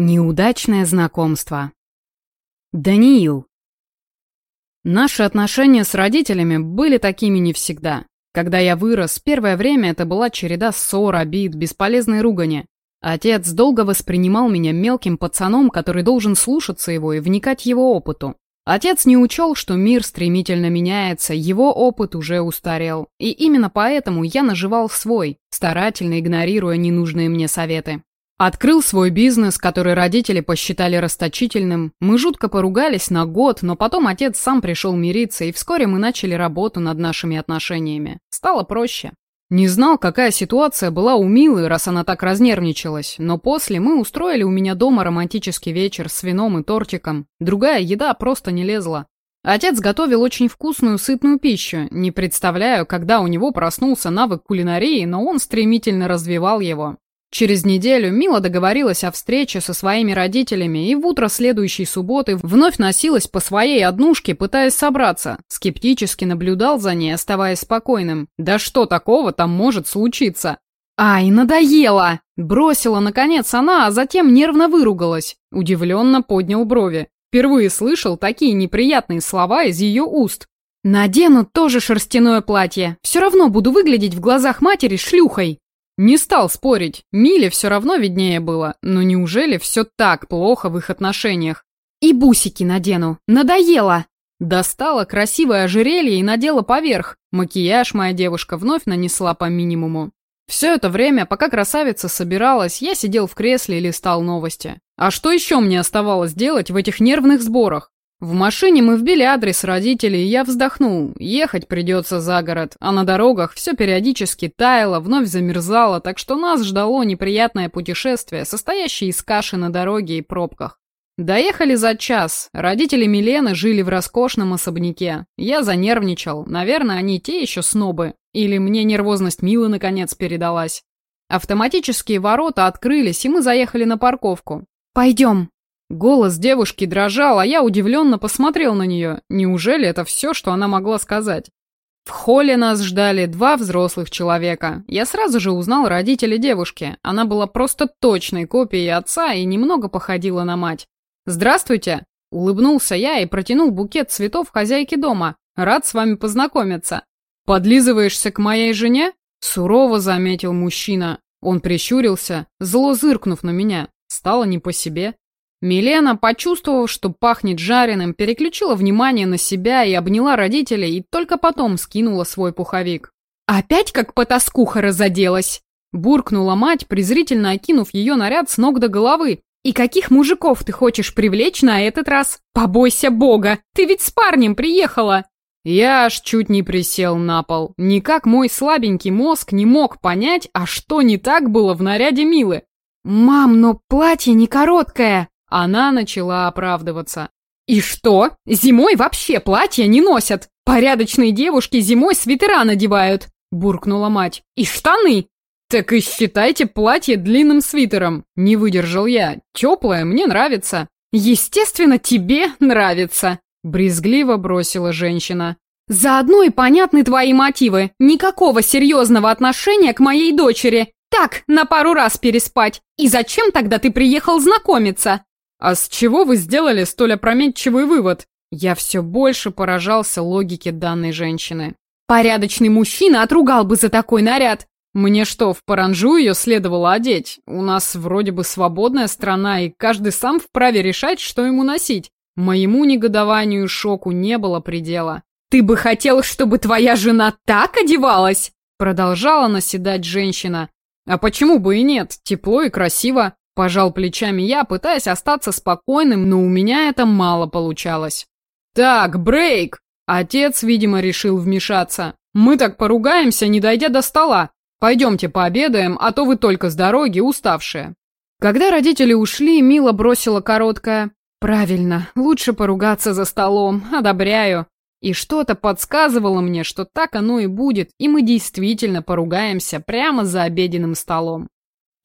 Неудачное знакомство. Даниил. Наши отношения с родителями были такими не всегда. Когда я вырос, первое время это была череда ссор, обид, бесполезной ругани. Отец долго воспринимал меня мелким пацаном, который должен слушаться его и вникать его опыту. Отец не учел, что мир стремительно меняется, его опыт уже устарел. И именно поэтому я наживал свой, старательно игнорируя ненужные мне советы. Открыл свой бизнес, который родители посчитали расточительным. Мы жутко поругались на год, но потом отец сам пришел мириться, и вскоре мы начали работу над нашими отношениями. Стало проще. Не знал, какая ситуация была у Милы, раз она так разнервничалась, но после мы устроили у меня дома романтический вечер с вином и тортиком. Другая еда просто не лезла. Отец готовил очень вкусную, сытную пищу. Не представляю, когда у него проснулся навык кулинарии, но он стремительно развивал его. Через неделю Мила договорилась о встрече со своими родителями и в утро следующей субботы вновь носилась по своей однушке, пытаясь собраться. Скептически наблюдал за ней, оставаясь спокойным. Да что такого там может случиться? «Ай, надоело!» Бросила, наконец, она, а затем нервно выругалась. Удивленно поднял брови. Впервые слышал такие неприятные слова из ее уст. «Надену тоже шерстяное платье. Все равно буду выглядеть в глазах матери шлюхой». Не стал спорить, Миле все равно виднее было, но неужели все так плохо в их отношениях? И бусики надену, надоело! Достала красивое ожерелье и надела поверх. Макияж моя девушка вновь нанесла по минимуму. Все это время, пока красавица собиралась, я сидел в кресле и листал новости. А что еще мне оставалось делать в этих нервных сборах? В машине мы вбили адрес родителей, и я вздохнул. Ехать придется за город, а на дорогах все периодически таяло, вновь замерзало, так что нас ждало неприятное путешествие, состоящее из каши на дороге и пробках. Доехали за час. Родители Милены жили в роскошном особняке. Я занервничал. Наверное, они те еще снобы. Или мне нервозность Милы наконец передалась. Автоматические ворота открылись, и мы заехали на парковку. «Пойдем», Голос девушки дрожал, а я удивленно посмотрел на нее. Неужели это все, что она могла сказать? В холле нас ждали два взрослых человека. Я сразу же узнал родителей девушки. Она была просто точной копией отца и немного походила на мать. «Здравствуйте!» — улыбнулся я и протянул букет цветов хозяйке дома. «Рад с вами познакомиться». «Подлизываешься к моей жене?» — сурово заметил мужчина. Он прищурился, зло зыркнув на меня. Стало не по себе. Милена, почувствовав, что пахнет жареным, переключила внимание на себя и обняла родителей, и только потом скинула свой пуховик. «Опять как потаскуха разоделась!» Буркнула мать, презрительно окинув ее наряд с ног до головы. «И каких мужиков ты хочешь привлечь на этот раз? Побойся бога! Ты ведь с парнем приехала!» Я аж чуть не присел на пол. Никак мой слабенький мозг не мог понять, а что не так было в наряде Милы. «Мам, но платье не короткое!» Она начала оправдываться. «И что? Зимой вообще платья не носят! Порядочные девушки зимой свитера надевают!» Буркнула мать. «И штаны!» «Так и считайте платье длинным свитером!» Не выдержал я. «Теплое, мне нравится!» «Естественно, тебе нравится!» Брезгливо бросила женщина. «Заодно и понятны твои мотивы. Никакого серьезного отношения к моей дочери. Так, на пару раз переспать. И зачем тогда ты приехал знакомиться?» «А с чего вы сделали столь опрометчивый вывод?» Я все больше поражался логике данной женщины. «Порядочный мужчина отругал бы за такой наряд!» «Мне что, в паранжу ее следовало одеть? У нас вроде бы свободная страна, и каждый сам вправе решать, что ему носить. Моему негодованию и шоку не было предела. «Ты бы хотел, чтобы твоя жена так одевалась?» Продолжала наседать женщина. «А почему бы и нет? Тепло и красиво. Пожал плечами я, пытаясь остаться спокойным, но у меня это мало получалось. «Так, брейк!» Отец, видимо, решил вмешаться. «Мы так поругаемся, не дойдя до стола. Пойдемте пообедаем, а то вы только с дороги уставшие». Когда родители ушли, Мила бросила короткое «Правильно, лучше поругаться за столом, одобряю». И что-то подсказывало мне, что так оно и будет, и мы действительно поругаемся прямо за обеденным столом.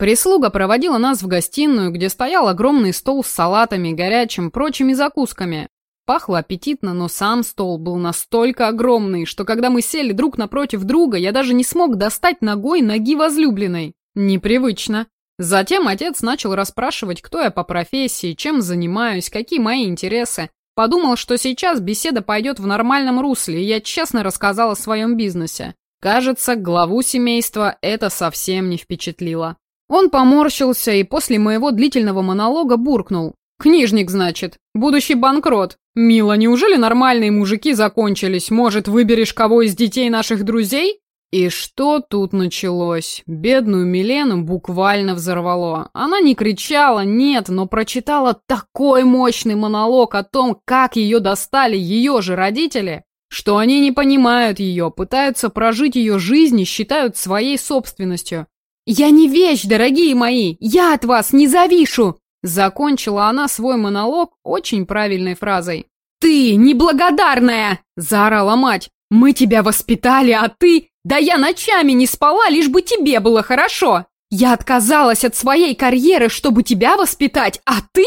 Прислуга проводила нас в гостиную, где стоял огромный стол с салатами, горячим, прочими закусками. Пахло аппетитно, но сам стол был настолько огромный, что когда мы сели друг напротив друга, я даже не смог достать ногой ноги возлюбленной. Непривычно. Затем отец начал расспрашивать, кто я по профессии, чем занимаюсь, какие мои интересы. Подумал, что сейчас беседа пойдет в нормальном русле, и я честно рассказал о своем бизнесе. Кажется, главу семейства это совсем не впечатлило. Он поморщился и после моего длительного монолога буркнул. «Книжник, значит. Будущий банкрот. Мила, неужели нормальные мужики закончились? Может, выберешь кого из детей наших друзей?» И что тут началось? Бедную Милену буквально взорвало. Она не кричала, нет, но прочитала такой мощный монолог о том, как ее достали ее же родители, что они не понимают ее, пытаются прожить ее жизнь и считают своей собственностью. «Я не вещь, дорогие мои! Я от вас не завишу!» Закончила она свой монолог очень правильной фразой. «Ты неблагодарная!» – заорала мать. «Мы тебя воспитали, а ты...» Да я ночами не спала, лишь бы тебе было хорошо. Я отказалась от своей карьеры, чтобы тебя воспитать, а ты?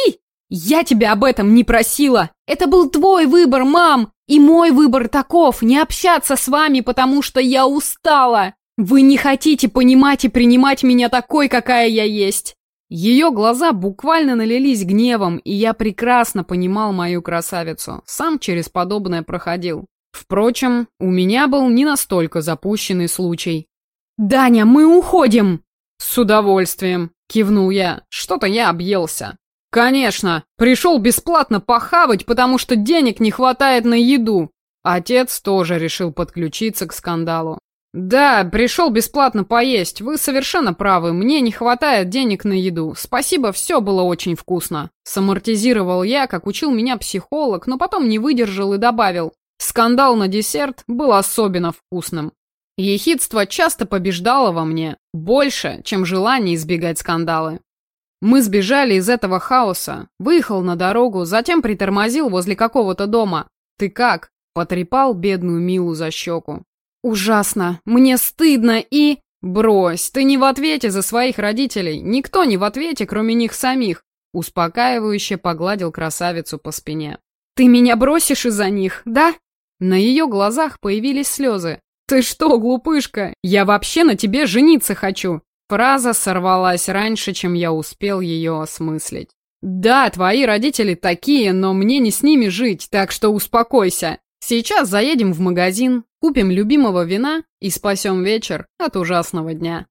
Я тебя об этом не просила. Это был твой выбор, мам. И мой выбор таков, не общаться с вами, потому что я устала. Вы не хотите понимать и принимать меня такой, какая я есть. Ее глаза буквально налились гневом, и я прекрасно понимал мою красавицу. Сам через подобное проходил. Впрочем, у меня был не настолько запущенный случай. «Даня, мы уходим!» «С удовольствием!» — кивнул я. «Что-то я объелся». «Конечно! Пришел бесплатно похавать, потому что денег не хватает на еду!» Отец тоже решил подключиться к скандалу. «Да, пришел бесплатно поесть. Вы совершенно правы. Мне не хватает денег на еду. Спасибо, все было очень вкусно». Самортизировал я, как учил меня психолог, но потом не выдержал и добавил. Скандал на десерт был особенно вкусным. Ехидство часто побеждало во мне, больше, чем желание избегать скандалы. Мы сбежали из этого хаоса, выехал на дорогу, затем притормозил возле какого-то дома. «Ты как?» – потрепал бедную Милу за щеку. «Ужасно! Мне стыдно и...» «Брось, ты не в ответе за своих родителей, никто не в ответе, кроме них самих», успокаивающе погладил красавицу по спине. «Ты меня бросишь из-за них, да?» На ее глазах появились слезы. «Ты что, глупышка? Я вообще на тебе жениться хочу!» Фраза сорвалась раньше, чем я успел ее осмыслить. «Да, твои родители такие, но мне не с ними жить, так что успокойся. Сейчас заедем в магазин, купим любимого вина и спасем вечер от ужасного дня».